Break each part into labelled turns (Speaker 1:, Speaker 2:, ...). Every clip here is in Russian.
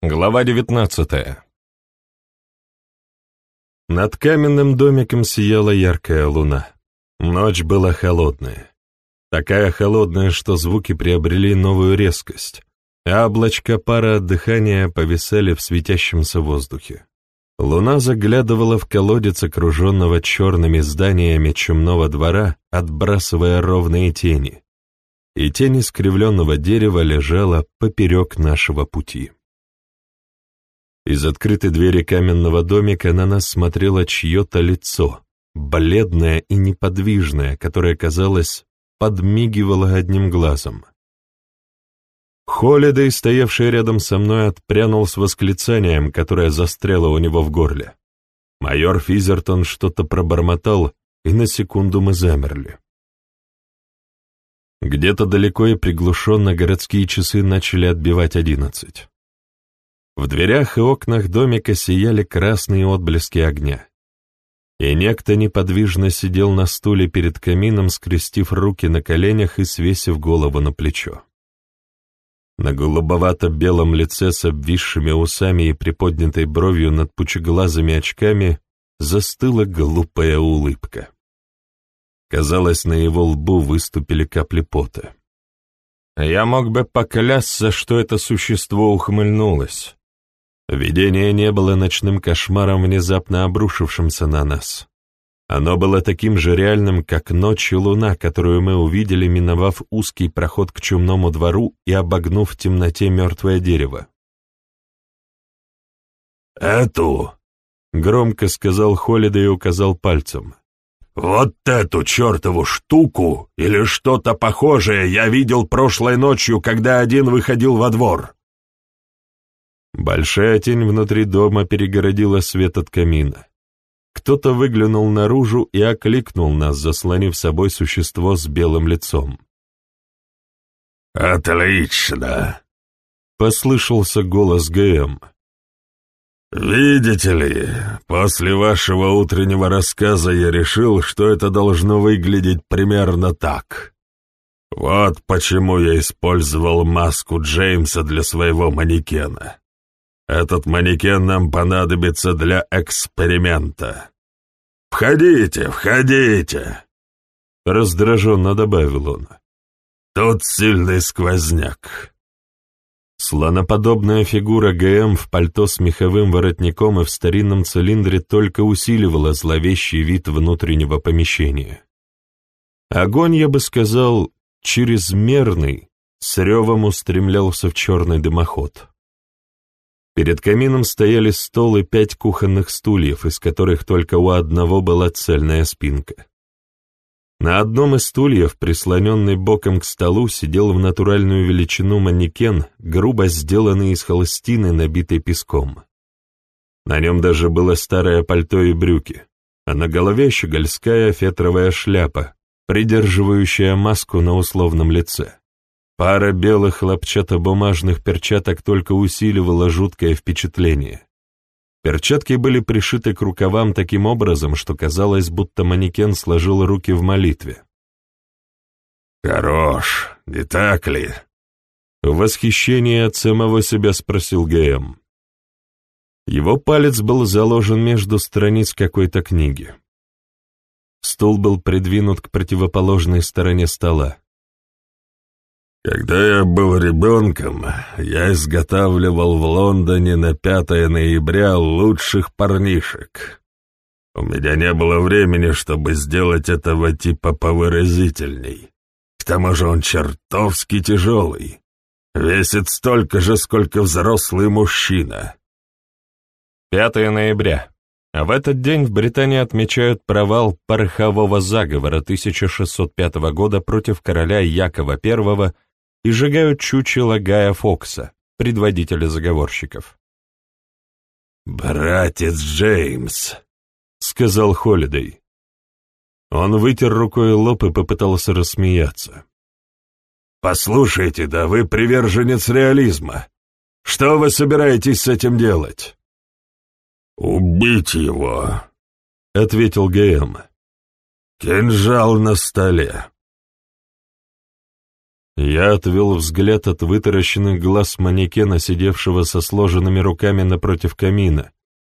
Speaker 1: Глава девятнадцатая. Над каменным домиком сияла яркая луна. Ночь была холодная. Такая холодная, что звуки приобрели новую резкость, а облачка пара от дыхания повисали в светящемся воздухе. Луна заглядывала в колодец окруженного черными зданиями чумного двора, отбрасывая ровные тени, и тень искривленного дерева лежала поперек нашего пути. Из открытой двери каменного домика на нас смотрело чье-то лицо, бледное и неподвижное, которое, казалось, подмигивало одним глазом. Холидей, стоявший рядом со мной, отпрянул с восклицанием, которое застряло у него в горле. Майор Физертон что-то пробормотал, и на секунду мы замерли. Где-то далеко и приглушенно городские часы начали отбивать одиннадцать. В дверях и окнах домика сияли красные отблески огня. И некто неподвижно сидел на стуле перед камином, скрестив руки на коленях и свесив голову на плечо. На голубовато-белом лице с обвисшими усами и приподнятой бровью над пучеглазыми очками застыла глупая улыбка. Казалось, на его лбу выступили капли пота. Я мог бы поклясться, что это существо ухмыльнулось. Видение не было ночным кошмаром, внезапно обрушившимся на нас. Оно было таким же реальным, как ночь и луна, которую мы увидели, миновав узкий проход к чумному двору и обогнув в темноте мертвое дерево.
Speaker 2: «Эту!» — громко сказал Холида и указал пальцем. «Вот эту чертову штуку или что-то похожее я видел прошлой ночью, когда один выходил во двор.
Speaker 1: Большая тень внутри дома перегородила свет от камина. Кто-то выглянул наружу и окликнул нас, заслонив собой существо с белым лицом.
Speaker 2: «Отлично!»
Speaker 1: — послышался голос ГМ.
Speaker 2: «Видите ли, после вашего утреннего рассказа я решил, что это должно выглядеть примерно так. Вот почему я использовал маску Джеймса для своего манекена. Этот манекен нам понадобится для эксперимента. Входите, входите!»
Speaker 1: Раздраженно добавил он.
Speaker 2: «Тут сильный сквозняк».
Speaker 1: Слоноподобная фигура ГМ в пальто с меховым воротником и в старинном цилиндре только усиливала зловещий вид внутреннего помещения. Огонь, я бы сказал, чрезмерный, с ревом устремлялся в черный дымоход. Перед камином стояли стол и пять кухонных стульев, из которых только у одного была цельная спинка. На одном из стульев, прислоненный боком к столу, сидел в натуральную величину манекен, грубо сделанный из холстины, набитой песком. На нем даже было старое пальто и брюки, а на голове щегольская фетровая шляпа, придерживающая маску на условном лице. Пара белых хлопчатобумажных перчаток только усиливала жуткое впечатление. Перчатки были пришиты к рукавам таким образом, что казалось, будто манекен сложил руки в молитве.
Speaker 2: «Хорош, не так ли?»
Speaker 1: В восхищении от самого себя спросил ГМ. Его палец был заложен между страниц какой-то книги. Стул был придвинут к противоположной стороне стола.
Speaker 2: Когда я был ребенком, я изготавливал в Лондоне на 5 ноября лучших парнишек. У меня не было времени, чтобы сделать этого типа повыразительней. К тому же он чертовски тяжелый. Весит столько же, сколько взрослый мужчина.
Speaker 1: 5 ноября. А в этот день в Британии отмечают провал порохового заговора 1605 года против короля Якова I и сжигают чучело Гая Фокса, предводителя заговорщиков.
Speaker 2: «Братец Джеймс», — сказал Холидей.
Speaker 1: Он вытер рукой лоб и попытался рассмеяться.
Speaker 2: «Послушайте, да вы приверженец реализма. Что вы собираетесь с этим делать?» «Убить его», — ответил ГМ. «Кинжал на столе.
Speaker 1: Я отвел взгляд от вытаращенных глаз манекена, сидевшего со сложенными руками напротив камина,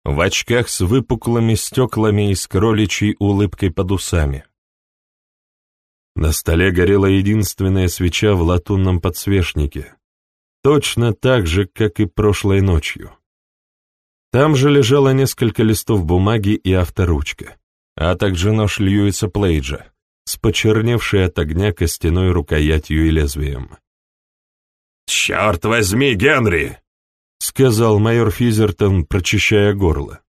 Speaker 1: в очках с выпуклыми стеклами и с кроличьей улыбкой под усами. На столе горела единственная свеча в латунном подсвечнике, точно так же, как и прошлой ночью. Там же лежало несколько листов бумаги и авторучка, а также нож Льюиса Плейджа, с почерневшей от огня костяной рукоятью и лезвием.
Speaker 2: «Черт возьми, Генри!» — сказал майор Физертон, прочищая горло.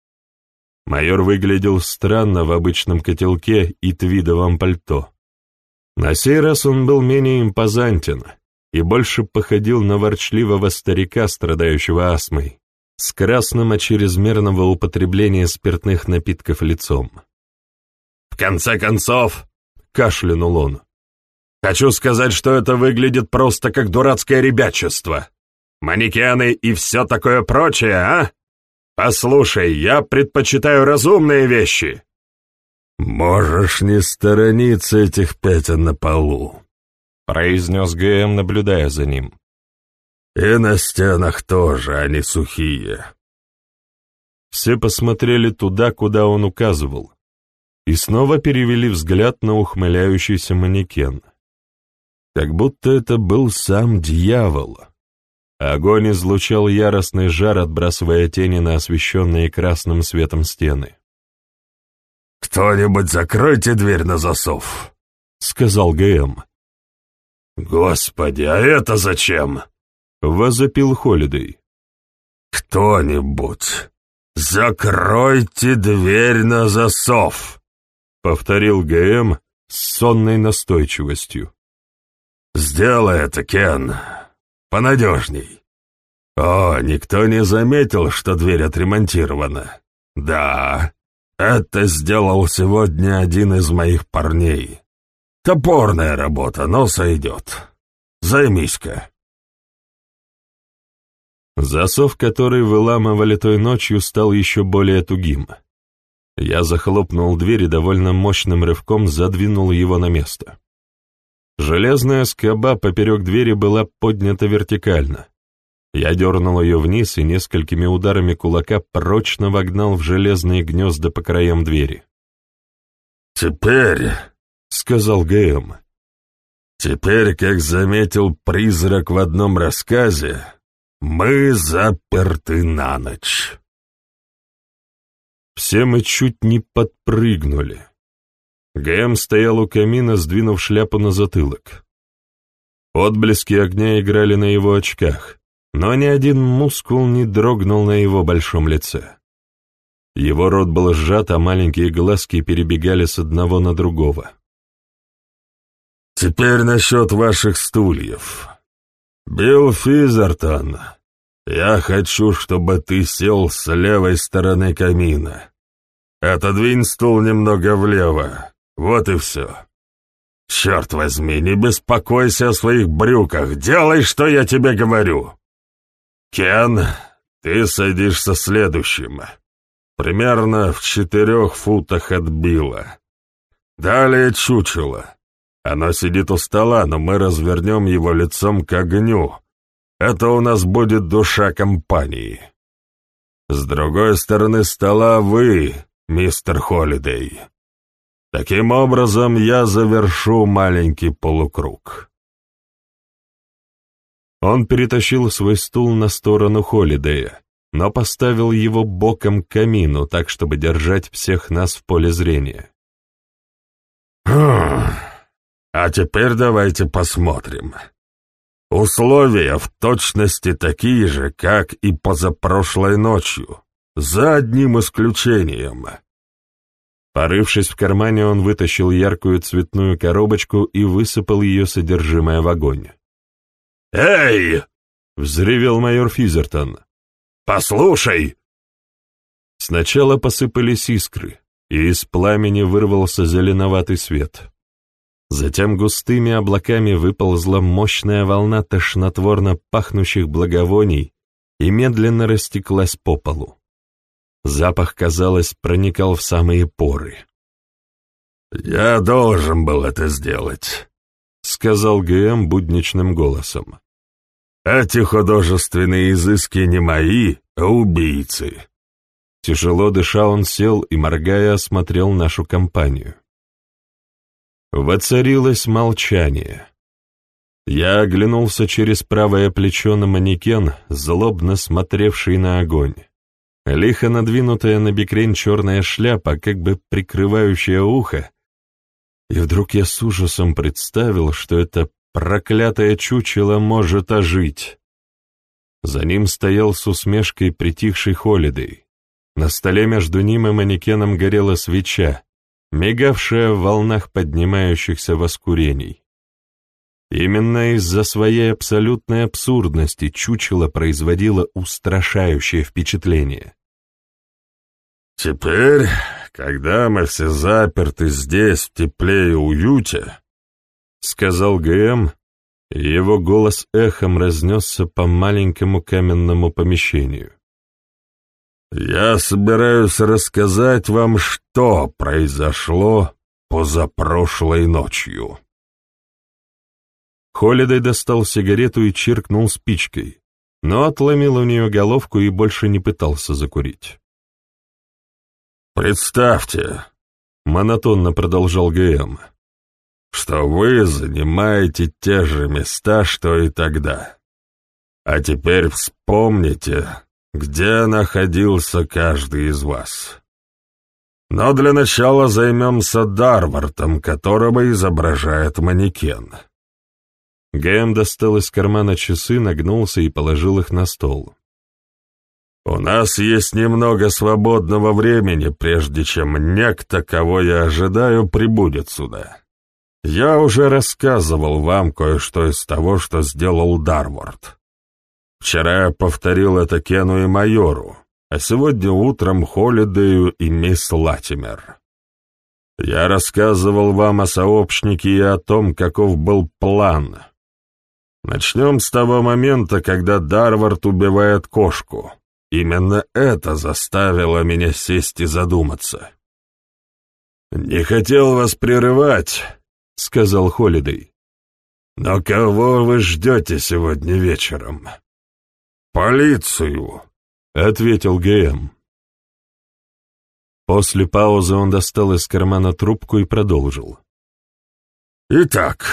Speaker 1: Майор выглядел странно в обычном котелке и твидовом пальто. На сей раз он был менее импозантен и больше походил на ворчливого старика, страдающего астмой, с красным от чрезмерного употребления спиртных напитков лицом.
Speaker 2: «В конце концов, кашлянул он. «Хочу сказать, что это выглядит просто как дурацкое ребячество. Манекены и все такое прочее, а? Послушай, я предпочитаю разумные вещи».
Speaker 1: «Можешь не сторониться этих пятен на полу», — произнес ГМ, наблюдая за ним. «И на стенах тоже они сухие». Все посмотрели туда, куда он указывал, и снова перевели взгляд на ухмыляющийся манекен. Как будто это был сам дьявол. Огонь излучал яростный жар, отбрасывая тени на освещенные красным светом стены.
Speaker 2: «Кто-нибудь закройте дверь на засов», — сказал ГМ. «Господи, а это зачем?»
Speaker 1: — возопил Холидей.
Speaker 2: «Кто-нибудь, закройте дверь на засов!»
Speaker 1: — повторил ГМ с сонной настойчивостью.
Speaker 2: «Сделай это, Кен, понадежней. О, никто не заметил, что дверь отремонтирована. Да, это сделал сегодня один из моих парней. Топорная работа, но сойдет. Займись-ка».
Speaker 1: Засов, который выламывали той ночью, стал еще более тугим. Я захлопнул дверь и довольно мощным рывком задвинул его на место. Железная скоба поперек двери была поднята вертикально. Я дернул ее вниз и несколькими ударами кулака прочно вогнал в железные гнезда по краям двери.
Speaker 2: «Теперь», — сказал ГМ, — «теперь, как заметил призрак в одном рассказе, мы заперты на ночь».
Speaker 1: Все мы чуть не подпрыгнули. Гэм стоял у камина, сдвинув шляпу на затылок. Отблески огня играли на его очках, но ни один мускул не дрогнул на его большом лице. Его рот был сжат, а маленькие глазки перебегали с одного на другого.
Speaker 2: «Теперь насчет ваших стульев. Билл Физертон, я хочу, чтобы ты сел с левой стороны камина. Отодвинь стул немного влево. Вот и все. Черт возьми, не беспокойся о своих брюках. Делай, что я тебе говорю. Кен, ты садишься следующим. Примерно в четырех футах от Билла. Далее чучело. Оно сидит у стола, но мы развернем его лицом к огню, это у нас будет душа компании. С другой стороны стола вы, мистер Холидей. Таким образом, я завершу маленький полукруг.
Speaker 1: Он перетащил свой стул на сторону Холидея, но поставил его боком к камину, так, чтобы держать всех нас в поле зрения.
Speaker 2: «Хм, «А теперь давайте посмотрим», Условия в точности такие же, как и позапрошлой ночью, за одним исключением.
Speaker 1: Порывшись в кармане, он вытащил яркую цветную коробочку и высыпал ее содержимое в огонь.
Speaker 2: «Эй!»
Speaker 1: — взревел майор Физертон.
Speaker 2: «Послушай!»
Speaker 1: Сначала посыпались искры, и из пламени вырвался зеленоватый свет. Затем густыми облаками выползла мощная волна тошнотворно пахнущих благовоний и медленно растеклась по полу. Запах, казалось, проникал в самые поры.
Speaker 2: «Я должен был это сделать.
Speaker 1: — сказал ГМ будничным голосом.
Speaker 2: «Эти художественные изыски не мои, а убийцы».
Speaker 1: Тяжело дыша, он сел и, моргая, осмотрел нашу компанию. Воцарилось молчание. Я оглянулся через правое плечо на манекен, злобно смотревший на огонь. Лихо надвинутая на бекрень черная шляпа, как бы прикрывающая ухо. И вдруг я с ужасом представил, что это проклятое чучело может ожить. За ним стоял с усмешкой притихший Холидей. На столе между ним и манекеном горела свеча, мигавшая в волнах поднимающихся воскурений. Именно из-за своей абсолютной абсурдности чучело производило устрашающее впечатление.
Speaker 2: «Теперь, когда мы все заперты здесь, в тепле и уюте», — сказал ГМ, его голос эхом разнесся по маленькому каменному помещению. «Я собираюсь рассказать вам, что произошло позапрошлой ночью».
Speaker 1: Холидей достал сигарету и чиркнул спичкой, но отломил у нее головку и больше не пытался закурить.
Speaker 2: «Представьте», — монотонно продолжал ГМ, «что вы занимаете те же места, что и тогда. А теперь вспомните, где находился каждый из вас. Но для начала займемся Дарвартом, которого изображает манекен».
Speaker 1: Гэм достал из кармана часы, нагнулся и положил их на стол.
Speaker 2: «У нас есть немного свободного времени, прежде чем некто, кого я ожидаю, прибудет сюда. Я уже рассказывал вам кое-что из того, что сделал Дарворд. Вчера я повторил это Кену и майору, а сегодня утром Холидею и мисс Латимер. Я рассказывал вам о сообщнике и о том, каков был план, Начнем с того момента, когда Дарвард убивает кошку. Именно это заставило меня сесть и задуматься. «Не хотел вас прерывать», — сказал Холидей. «Но кого вы ждете сегодня вечером?» «Полицию», — ответил ГМ.
Speaker 1: После паузы он достал из кармана трубку и продолжил.
Speaker 2: «Итак,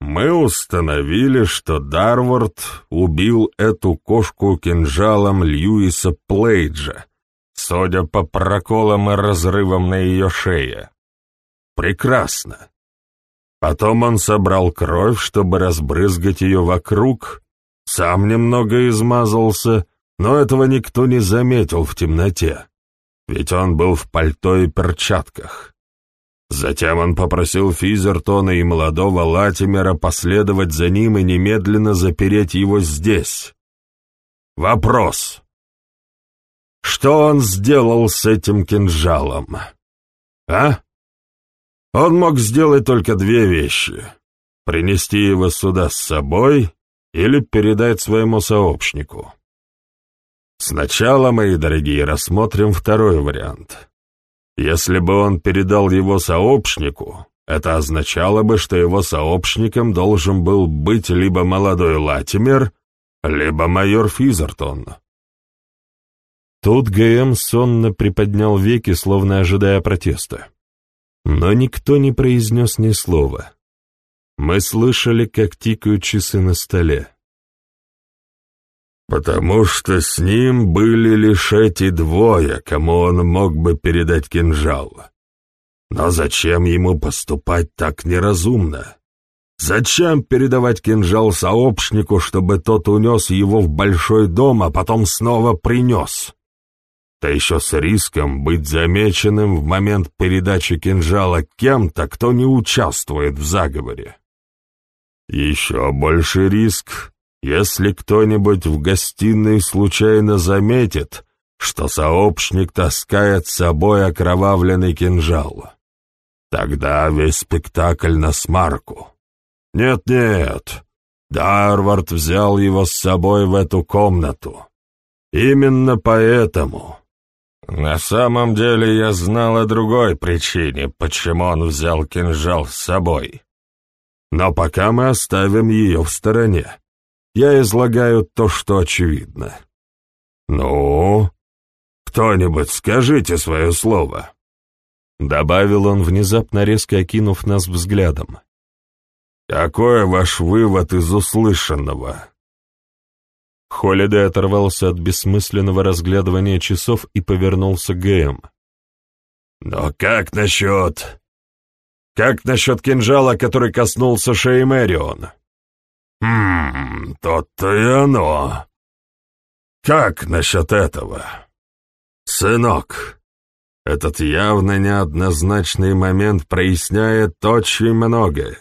Speaker 2: мы установили, что Дарвард убил эту кошку кинжалом Льюиса Плейджа, судя по проколам и разрывам на ее шее. Прекрасно. Потом он собрал кровь, чтобы разбрызгать ее вокруг, сам немного измазался, но этого никто не заметил в темноте, ведь он был в пальто и перчатках. Затем он попросил Физертона и молодого Латимера последовать за ним и немедленно запереть его здесь. Вопрос. Что он сделал с этим кинжалом? А? Он мог сделать только две вещи. Принести его сюда с собой или передать своему сообщнику. Сначала, мои дорогие, рассмотрим второй вариант. Если бы он передал его сообщнику, это означало бы, что его сообщником должен был быть либо молодой Латимер, либо майор Физертон.
Speaker 1: Тут ГМ сонно приподнял веки, словно ожидая протеста. Но никто не произнес ни слова. Мы слышали, как тикают часы на столе.
Speaker 2: «Потому что с ним были лишь эти двое, кому он мог бы передать кинжал. Но зачем ему поступать так неразумно? Зачем передавать кинжал сообщнику, чтобы тот унес его в большой дом, а потом снова принес?» Да еще с риском быть замеченным в момент передачи кинжала кем-то, кто не участвует в заговоре. Еще больше риск если кто-нибудь в гостиной случайно заметит, что сообщник таскает с собой окровавленный кинжал, тогда весь спектакль на смарку. Нет-нет, Дарвард взял его с собой в эту комнату. Именно поэтому. На самом деле я знал о другой причине, почему он взял кинжал с собой. Но пока мы оставим ее в стороне. Я излагаю то, что очевидно. Ну, кто-нибудь скажите свое слово. Добавил он, внезапно резко окинув нас взглядом. «Какой ваш вывод из услышанного?»
Speaker 1: Холидей оторвался от бессмысленного разглядывания часов и повернулся к Гэм.
Speaker 2: «Но как насчет... Как насчет кинжала, который коснулся шеи Мэрион?» «Хм, то-то и оно. Как насчет этого? Сынок, этот явно неоднозначный момент проясняет очень многое.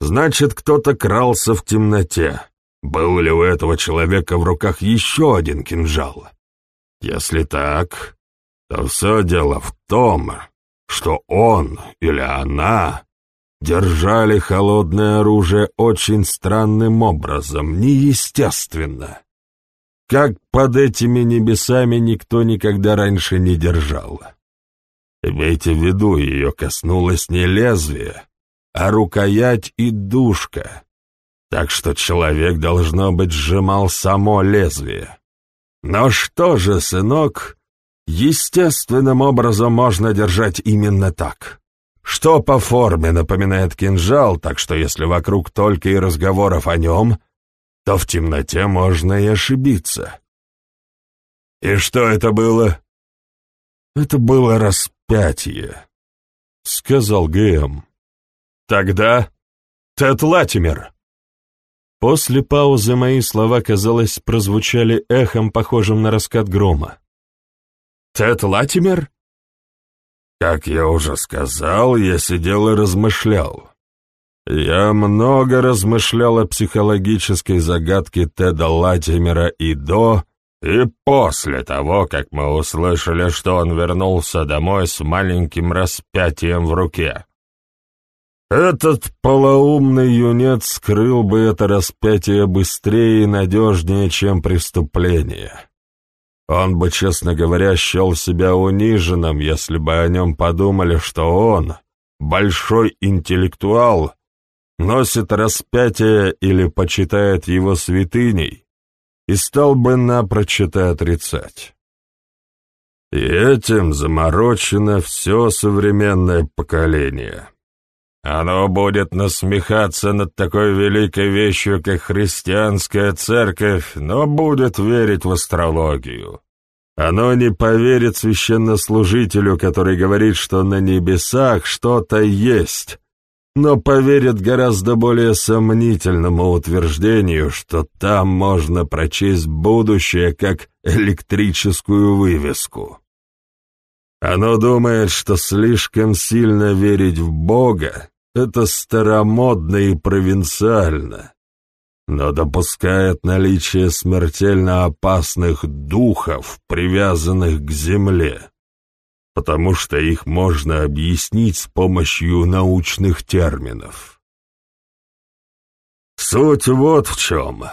Speaker 2: Значит, кто-то крался в темноте. Был ли у этого человека в руках еще один кинжал? Если так, то все дело в том, что он или она держали холодное оружие очень странным образом, неестественно. Как под этими небесами никто никогда раньше не держал. Имейте в виду, ее коснулось не лезвие, а рукоять и душка, так что человек, должно быть, сжимал само лезвие. Но что же, сынок, естественным образом можно держать именно так? Что по форме напоминает кинжал, так что если вокруг только и разговоров о нем, то в темноте можно и ошибиться. И что это было? Это было распятие, — сказал Гэм. Тогда Тед Латимер.
Speaker 1: После паузы мои слова, казалось, прозвучали эхом, похожим на раскат грома.
Speaker 2: Тед Латимер? Как я уже сказал, я сидел и размышлял. Я много размышлял о психологической загадке Теда Латимера и до, и после того, как мы услышали, что он вернулся домой с маленьким распятием в руке. Этот полоумный юнец скрыл бы это распятие быстрее и надежнее, чем преступление. Он бы, честно говоря, счел себя униженным, если бы о нем подумали, что он, большой интеллектуал, носит распятие или почитает его святыней, и стал бы напрочь это отрицать. И этим заморочено все современное поколение. Оно будет насмехаться над такой великой вещью, как христианская церковь, но будет верить в астрологию. Оно не поверит священнослужителю, который говорит, что на небесах что-то есть, но поверит гораздо более сомнительному утверждению, что там можно прочесть будущее как электрическую вывеску. Оно думает, что слишком сильно верить в Бога — это старомодно и провинциально, но допускает наличие смертельно опасных духов, привязанных к земле, потому что их можно объяснить с помощью научных терминов. Суть вот в чем.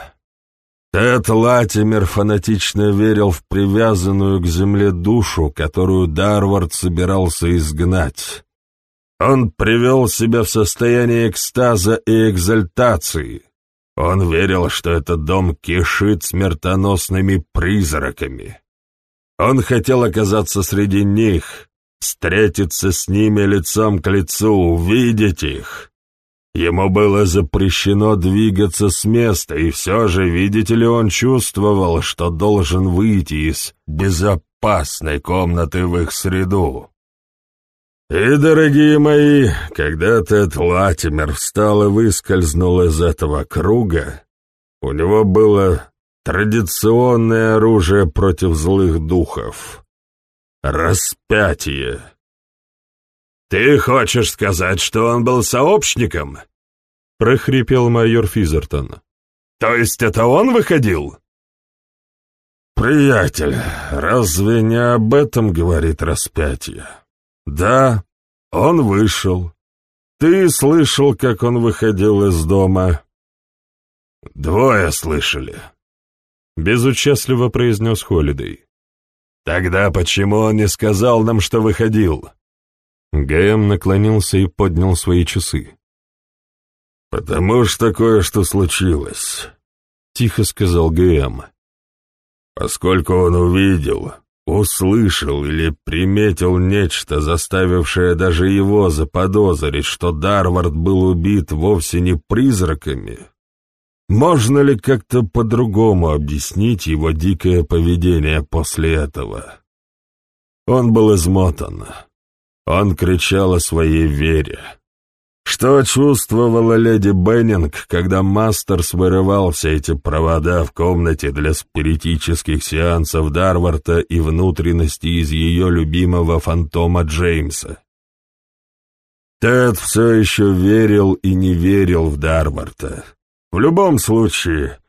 Speaker 2: Тед Латимер фанатично верил в привязанную к земле душу, которую Дарвард собирался изгнать. Он привел себя в состояние экстаза и экзальтации. Он верил, что этот дом кишит смертоносными призраками. Он хотел оказаться среди них, встретиться с ними лицом к лицу, увидеть их. Ему было запрещено двигаться с места, и все же, видите ли, он чувствовал, что должен выйти из безопасной комнаты в их среду. И, дорогие мои, когда Тед Латимер встал и выскользнул из этого круга, у него было традиционное оружие против злых духов — распятие. «Ты хочешь сказать, что он был сообщником?» — прохрипел майор Физертон. «То есть это он выходил?» «Приятель, разве не об этом говорит распятие?» «Да, он вышел. Ты слышал, как он выходил из дома?» «Двое слышали», — безучастливо произнес Холидей. «Тогда почему он не сказал нам, что выходил?» ГМ наклонился и поднял свои часы. «Потому что кое-что случилось», — тихо сказал ГМ. «Поскольку он увидел, услышал или приметил нечто, заставившее даже его заподозрить, что Дарвард был убит вовсе не призраками, можно ли как-то по-другому объяснить его дикое поведение после этого? Он был измотан. Он кричал о своей вере. Что чувствовала леди Беннинг, когда Мастерс вырывал все эти провода в комнате для спиритических сеансов Дарварта и внутренности из ее любимого фантома Джеймса? Тед все еще верил и не верил в Дарварта. В любом случае,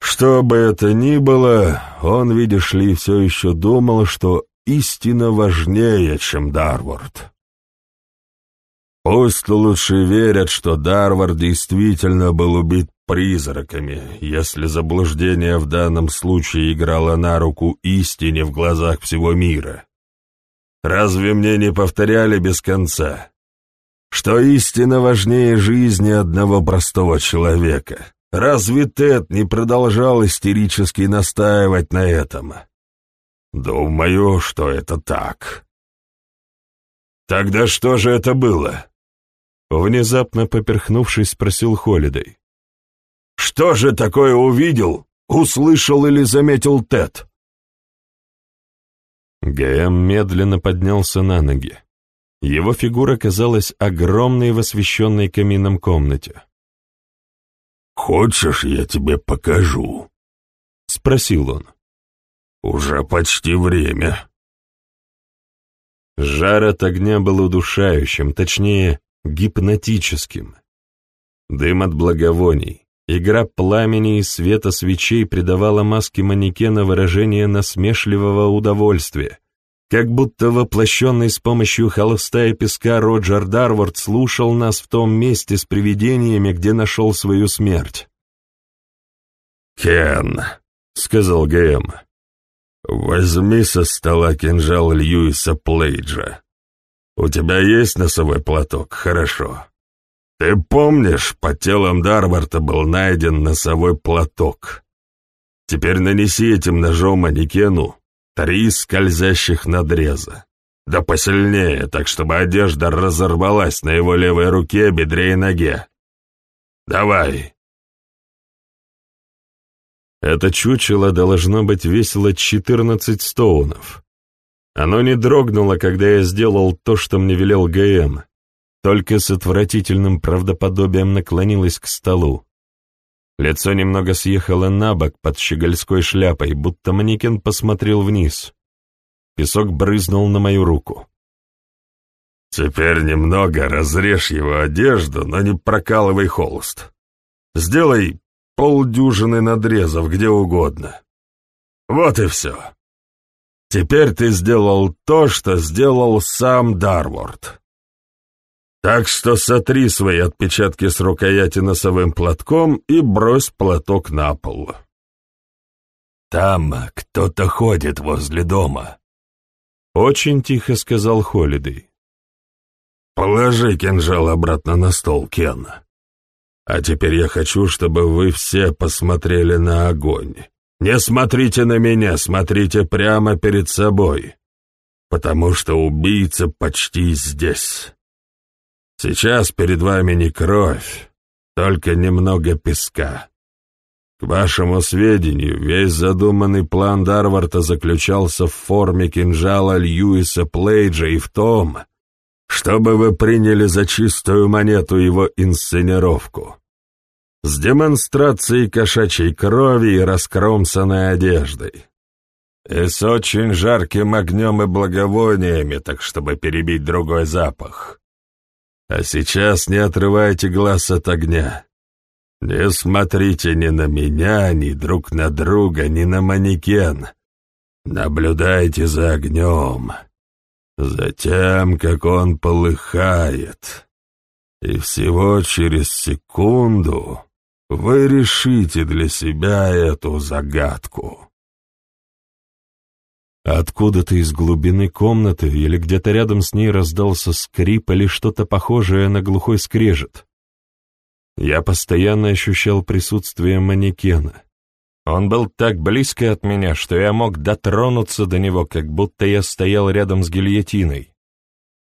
Speaker 2: что бы это ни было, он, видишь ли, все еще думал, что истина важнее, чем Дарвард. Пусть лучше верят, что Дарвард действительно был убит призраками, если заблуждение в данном случае играло на руку истине в глазах всего мира. Разве мне не повторяли без конца, что истина важнее жизни одного простого человека? Разве Тед не продолжал истерически настаивать на этом? Думаю, что это так. Тогда что же это было? Внезапно поперхнувшись, спросил Холидей. «Что же такое увидел, услышал или заметил Тед?» ГМ медленно поднялся на ноги. Его фигура казалась огромной в освещенной камином комнате. «Хочешь, я тебе покажу?» — спросил он. «Уже почти время». Жар от огня был удушающим, точнее, гипнотическим. Дым от благовоний, игра пламени и света свечей придавала маске манекена выражение насмешливого удовольствия, как будто воплощенный с помощью холста и песка Роджер Дарвард слушал нас в том месте с привидениями, где нашел свою смерть. «Кен», — сказал ГМ, — «возьми со стола кинжал Льюиса Плейджа. У тебя есть носовой платок? Хорошо. Ты помнишь, под телом Дарварда был найден носовой платок. Теперь нанеси этим ножом манекену три скользящих надреза. Да посильнее, так чтобы одежда разорвалась на его левой руке, бедре и ноге. Давай. Это чучело должно быть весило четырнадцать стоунов. Оно не дрогнуло, когда я сделал то, что мне велел ГМ, только с отвратительным правдоподобием наклонилось к столу. Лицо немного съехало на бок под щегольской шляпой, будто манекен посмотрел вниз. Песок брызнул на мою руку. «Теперь немного разрежь его одежду, но не прокалывай холст. Сделай полдюжины надрезов где угодно. Вот и все. Теперь ты сделал то, что сделал сам Дарворд. Так что сотри свои отпечатки с рукояти носовым платком и брось платок на пол. «Там кто-то ходит возле дома», — очень тихо сказал Холидей. «Положи кинжал обратно на стол, Кен. А теперь я хочу, чтобы вы все посмотрели на огонь. Не смотрите на меня, смотрите прямо перед собой, потому что убийца почти здесь». Сейчас перед вами не кровь, только немного песка. К вашему сведению, весь задуманный план Дарварда заключался в форме кинжала Льюиса Плейджа и в том, чтобы вы приняли за чистую монету его инсценировку. С демонстрацией кошачьей крови и раскромсанной одеждой. И с очень жарким огнем и благовониями, так чтобы перебить другой запах. А сейчас не отрывайте глаз от огня. Не смотрите ни на меня, ни друг на друга, ни на манекен. Наблюдайте за огнем, за тем, как он полыхает. И всего через секунду вы решите для себя эту загадку. Откуда-то из глубины комнаты или где-то рядом с ней раздался скрип или что-то похожее на глухой скрежет.
Speaker 1: Я постоянно ощущал присутствие манекена. Он был так близко от меня, что я мог дотронуться до него, как будто я стоял рядом с гильотиной.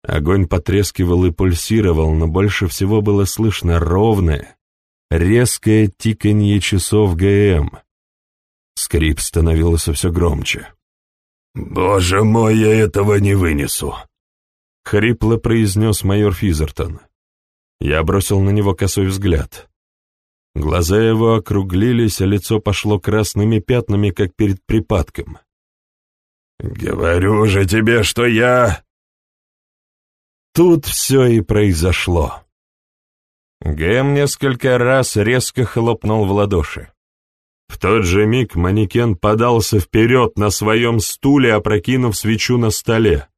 Speaker 1: Огонь потрескивал и пульсировал, но больше всего было слышно ровное, резкое тиканье часов ГМ. Скрип становился все громче.
Speaker 2: «Боже мой, я этого не вынесу!»
Speaker 1: — хрипло произнес майор Физертон. Я бросил на него косой взгляд. Глаза его округлились, а лицо пошло красными пятнами, как перед припадком.
Speaker 2: «Говорю же тебе, что я...»
Speaker 1: Тут все и произошло. Гэм несколько раз резко хлопнул в ладоши. В тот же миг манекен подался вперед на своем стуле, опрокинув свечу на столе.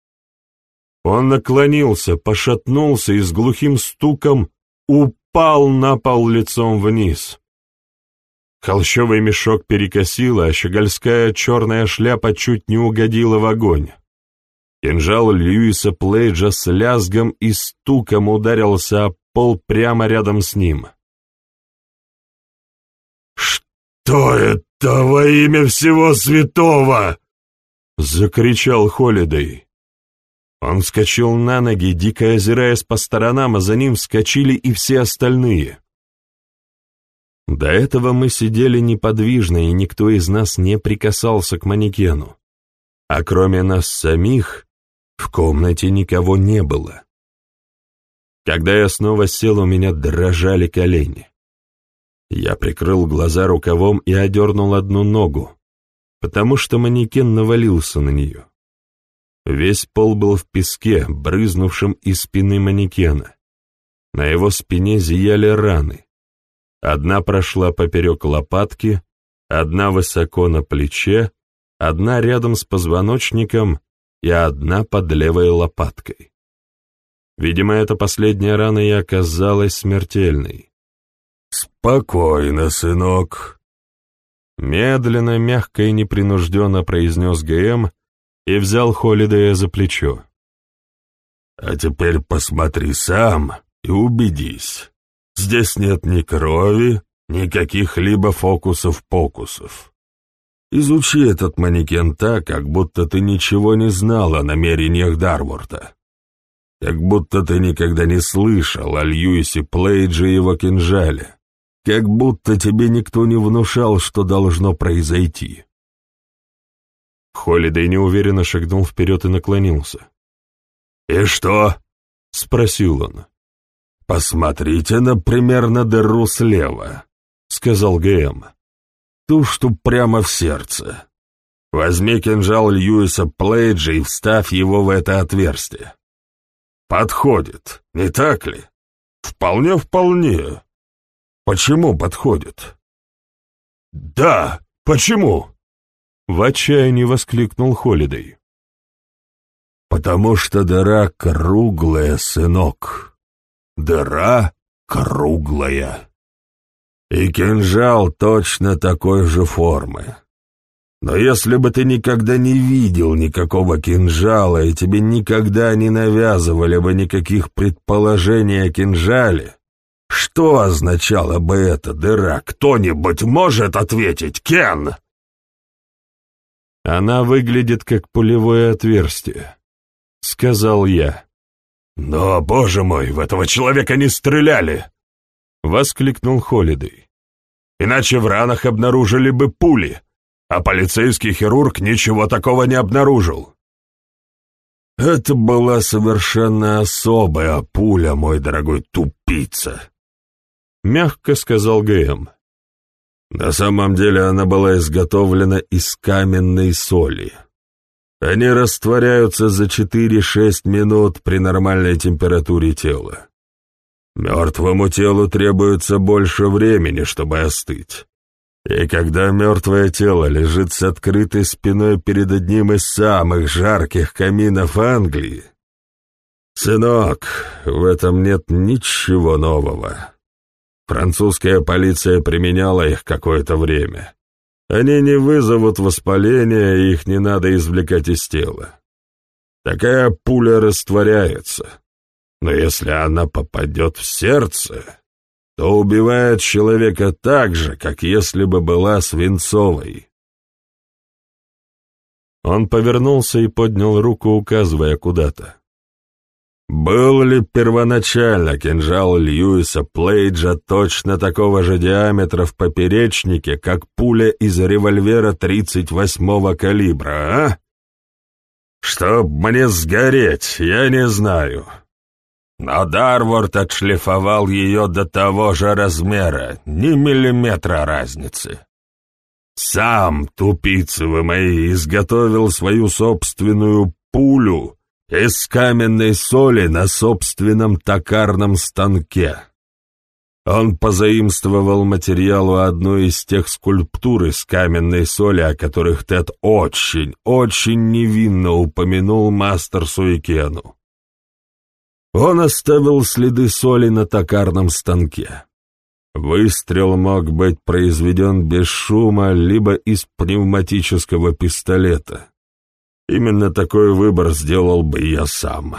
Speaker 1: Он наклонился, пошатнулся и с глухим стуком упал на пол лицом вниз. Холщовый мешок перекосило, а щегольская черная шляпа чуть не угодила в огонь. Кинжал Льюиса Плейджа с лязгом и стуком ударился о пол прямо рядом с ним.
Speaker 2: «Что это во имя всего святого?»
Speaker 1: — закричал Холидей. Он вскочил на ноги, дико озираясь по сторонам, а за ним вскочили и все остальные. До этого мы сидели неподвижно, и никто из нас не прикасался к манекену. А кроме нас самих, в комнате никого не было. Когда я снова сел, у меня дрожали колени. Я прикрыл глаза рукавом и одернул одну ногу, потому что манекен навалился на нее. Весь пол был в песке, брызнувшем из спины манекена. На его спине зияли раны. Одна прошла поперек лопатки, одна высоко на плече, одна рядом с позвоночником и одна под левой лопаткой. Видимо, эта последняя рана и оказалась смертельной.
Speaker 2: «Спокойно, сынок»,
Speaker 1: Медленно, мягко и непринужденно произнес ГМ, и взял Холидея за плечо.
Speaker 2: «А теперь посмотри сам и убедись. Здесь нет ни крови, ни каких-либо фокусов-покусов. Изучи этот манекен так, как будто ты ничего не знал о намерениях Дарворта. Как будто ты никогда не слышал о Льюисе Плейдже и его кинжале. Как будто тебе никто не внушал, что должно произойти.
Speaker 1: Холидей неуверенно шагнул вперед и наклонился.
Speaker 2: «И что?» — спросил он. «Посмотрите, например, на дыру слева», — сказал ГМ. «Ту, что прямо в сердце. Возьми кинжал Льюиса Плейджа и вставь его в это отверстие. Подходит, не так ли? Вполне, вполне. Почему подходит?» «Да, почему?»
Speaker 1: В отчаянии воскликнул Холидей.
Speaker 2: «Потому что дыра круглая, сынок. Дыра круглая. И кинжал точно такой же формы. Но если бы ты никогда не видел никакого кинжала, и тебе никогда не навязывали бы никаких предположений о кинжале, что означала бы эта дыра? Кто-нибудь может ответить, Кен?»
Speaker 1: Она выглядит как пулевое отверстие, — сказал я.
Speaker 2: «Но, боже мой, в этого человека не стреляли!» — воскликнул Холидей. «Иначе в ранах обнаружили бы пули, а полицейский хирург ничего такого не обнаружил». «Это была совершенно особая пуля, мой дорогой тупица», — мягко сказал ГМ. На самом деле она была изготовлена из каменной соли. Они растворяются за 4-6 минут при нормальной температуре тела. Мертвому телу требуется больше времени, чтобы остыть. И когда мертвое тело лежит с открытой спиной перед одним из самых жарких каминов Англии, сынок, в этом нет ничего нового. Французская полиция применяла их какое-то время. Они не вызовут воспаления, их не надо извлекать из тела. Такая пуля растворяется. Но если она попадет в сердце, то убивает человека так же, как если бы была свинцовой.
Speaker 1: Он повернулся и поднял руку, указывая куда-то.
Speaker 2: Был ли первоначально кинжал Льюиса Плейджа точно такого же диаметра в поперечнике, как пуля из револьвера 38-го калибра, а? Чтоб мне сгореть, я не знаю. Но Дарворд отшлифовал ее до того же размера, ни миллиметра разницы. Сам, тупицы вы мои, изготовил свою собственную пулю из каменной соли на собственном токарном станке. Он позаимствовал материал у одной из тех скульптур из каменной соли, о которых Тед очень, очень невинно упомянул Мастерсу и Кену. Он оставил следы соли на токарном станке. Выстрел мог быть произведен без шума, либо из пневматического пистолета. Именно такой выбор сделал бы я сам.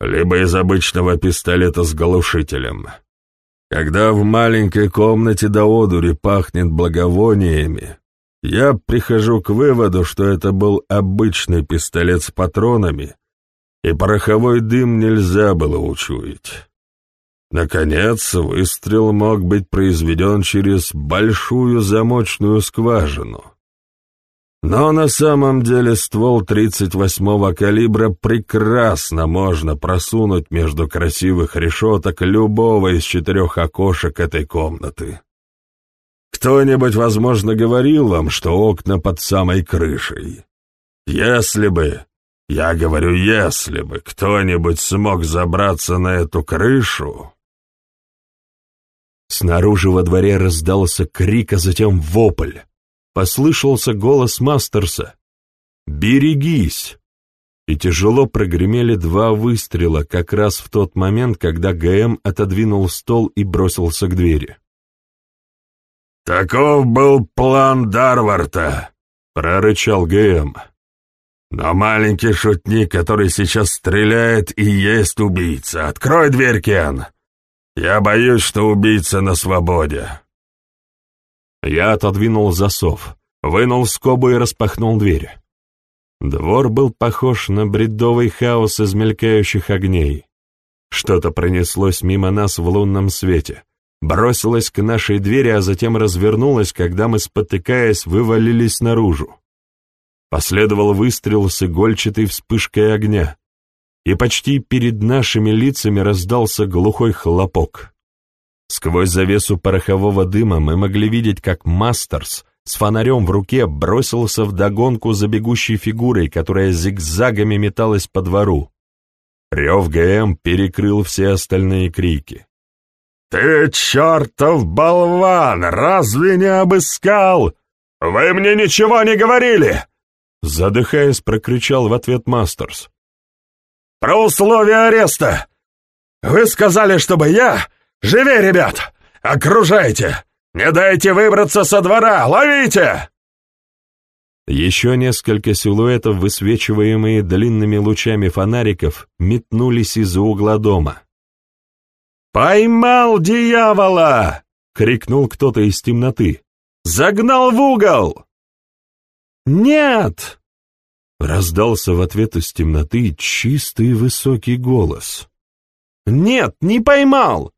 Speaker 2: Либо из обычного пистолета с глушителем. Когда в маленькой комнате до одури пахнет благовониями, я прихожу к выводу, что это был обычный пистолет с патронами, и пороховой дым нельзя было учуять. Наконец, выстрел мог быть произведен через большую замочную скважину. Но на самом деле ствол 38-го калибра прекрасно можно просунуть между красивых решеток любого из четырех окошек этой комнаты. Кто-нибудь, возможно, говорил вам, что окна под самой крышей. Если бы, я говорю, если бы кто-нибудь смог забраться на эту крышу,
Speaker 1: Снаружи во дворе раздался крик, а затем вопль. Послышался голос Мастерса. «Берегись!» И тяжело прогремели два выстрела как раз в тот момент, когда ГМ отодвинул стол и бросился к двери.
Speaker 2: «Таков был план Дарварта», — прорычал ГМ. «Но маленький шутник, который сейчас стреляет, и есть убийца. Открой дверь, Кен!» «Я боюсь, что убийца на свободе».
Speaker 1: Я отодвинул засов, вынул скобу и распахнул дверь. Двор был похож на бредовый хаос из мелькающих огней. Что-то пронеслось мимо нас в лунном свете, бросилось к нашей двери, а затем развернулось, когда мы, спотыкаясь, вывалились наружу. Последовал выстрел с игольчатой вспышкой огня и почти перед нашими лицами раздался глухой хлопок. Сквозь завесу порохового дыма мы могли видеть, как Мастерс с фонарем в руке бросился в догонку за бегущей фигурой, которая зигзагами металась по двору. Рев ГМ перекрыл все остальные крики.
Speaker 2: «Ты чертов болван! Разве не обыскал? Вы мне ничего не говорили!»
Speaker 1: Задыхаясь, прокричал в ответ Мастерс.
Speaker 2: Про условия ареста! Вы сказали, чтобы я... Живи, ребят! Окружайте! Не дайте выбраться со двора! Ловите!»
Speaker 1: Еще несколько силуэтов, высвечиваемые длинными лучами фонариков, метнулись из-за угла дома.
Speaker 2: «Поймал дьявола!» — крикнул кто-то из темноты. «Загнал в угол!»
Speaker 1: «Нет!» Раздался в ответ из темноты чистый высокий голос.
Speaker 2: «Нет, не поймал!»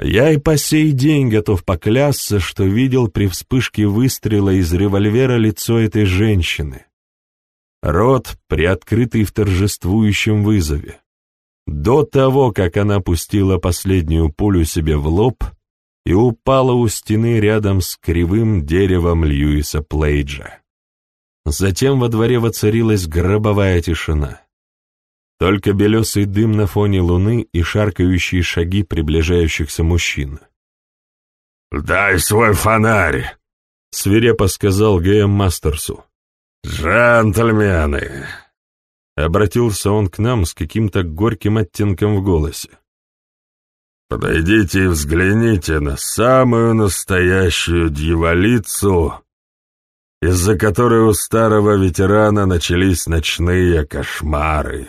Speaker 1: Я и по сей день готов поклясться, что видел при вспышке выстрела из револьвера лицо этой женщины. Рот, приоткрытый в торжествующем вызове. До того, как она пустила последнюю пулю себе в лоб и упала у стены рядом с кривым деревом Льюиса Плейджа. Затем во дворе воцарилась гробовая тишина. Только белесый дым на фоне луны и шаркающие шаги приближающихся мужчин.
Speaker 2: «Дай свой фонарь!»
Speaker 1: — свирепо сказал Гэм Мастерсу.
Speaker 2: «Джентльмены!»
Speaker 1: Обратился он к нам с каким-то горьким оттенком в голосе.
Speaker 2: «Подойдите и взгляните на самую настоящую дьяволицу, из-за которой у старого ветерана начались ночные кошмары.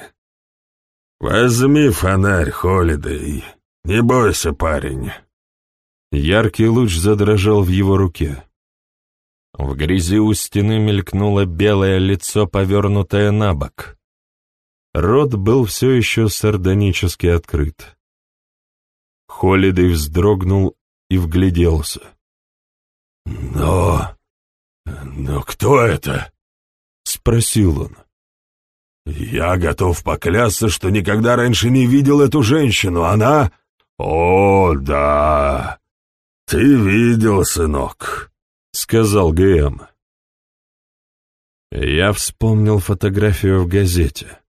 Speaker 2: Возьми фонарь, Холидей, Не бойся, парень».
Speaker 1: Яркий луч задрожал в его руке. В грязи у стены мелькнуло белое лицо, повернутое на бок. Рот был все еще сардонически открыт. Холидей вздрогнул и вгляделся.
Speaker 2: «Но... но кто это?» — спросил он. «Я готов поклясться, что никогда раньше не видел эту женщину. Она... О, да! Ты видел, сынок!» — сказал ГМ.
Speaker 1: Я вспомнил фотографию в газете.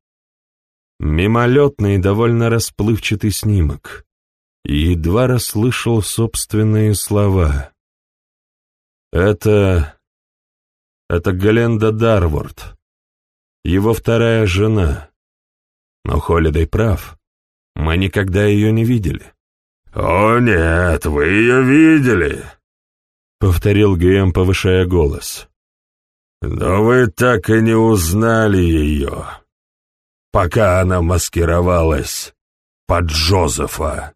Speaker 1: Мимолетный, довольно расплывчатый снимок. И едва расслышал собственные слова. Это... это Галенда Дарворд, его вторая жена. Но Холидей прав, мы никогда ее не видели.
Speaker 2: «О нет, вы ее видели!» — повторил ГМ, повышая голос. «Но вы так и не узнали ее, пока она маскировалась под Джозефа».